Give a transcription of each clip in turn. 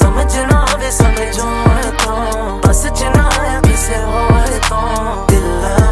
ਸਮਝਣਾ ਵੇ ਸਮਝੋ ਤਾਂ ਬਸ ਜਨਾ ਕਿਸੇ ਹੋਰ ਤੋਂ। ਦਿਲ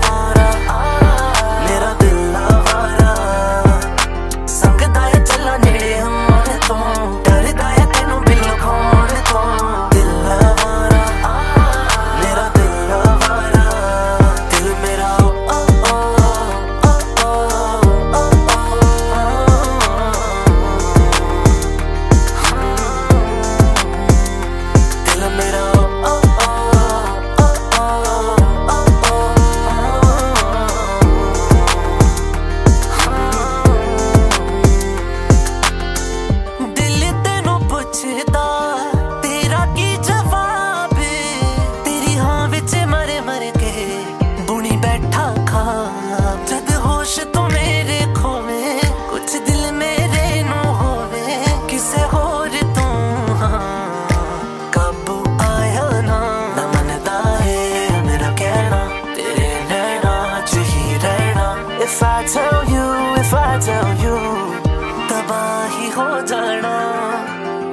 ਹੋ ਜਾਣਾ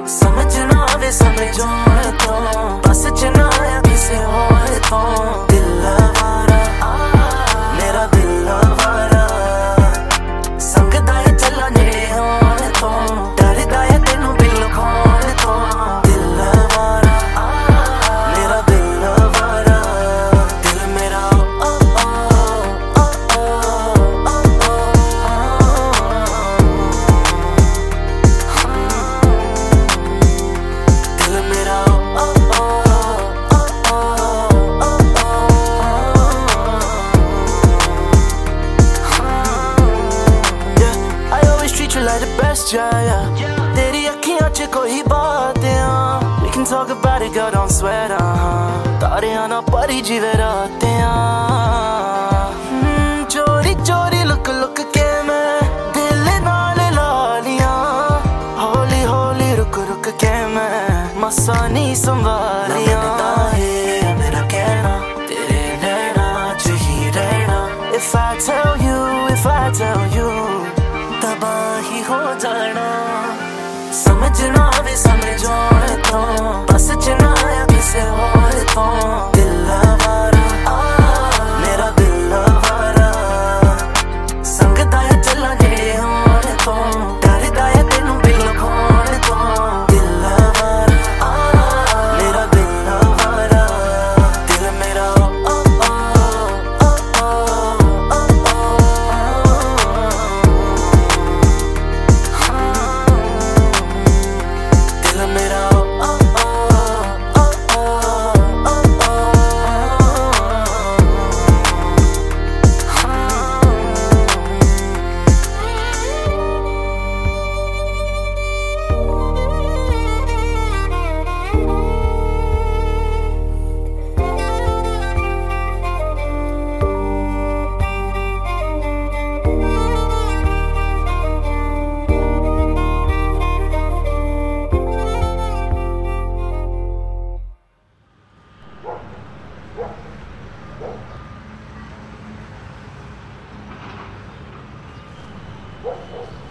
ਸਮਝ ਨਾ ਆਵੇ ਸਮਝਾਉਣ ਤੋਂ ਬਸ ਚ ਨਾ ਕਿਸੇ ਹੋਰ talk about it, girl, don't sweat, uh-huh. ਤਾਰਿਆਂ ਨਾਲ ਭਰੀ ਜਿਵੇਂ ਰਾਤਿਆਂ ਚੋਰੀ ਚੋਰੀ ਲੁਕ ਲੁਕ ਕੇ ਮੈਂ ਦਿਲ ਨਾਲ ਲਾ ਲੀਆਂ ਹੌਲੀ ਹੌਲੀ ਰੁਕ ਰੁਕ ਕੇ ਮੈਂ ਮਸਾਂ ਨਹੀਂ ਸੰਭਾਲੀਆਂ What?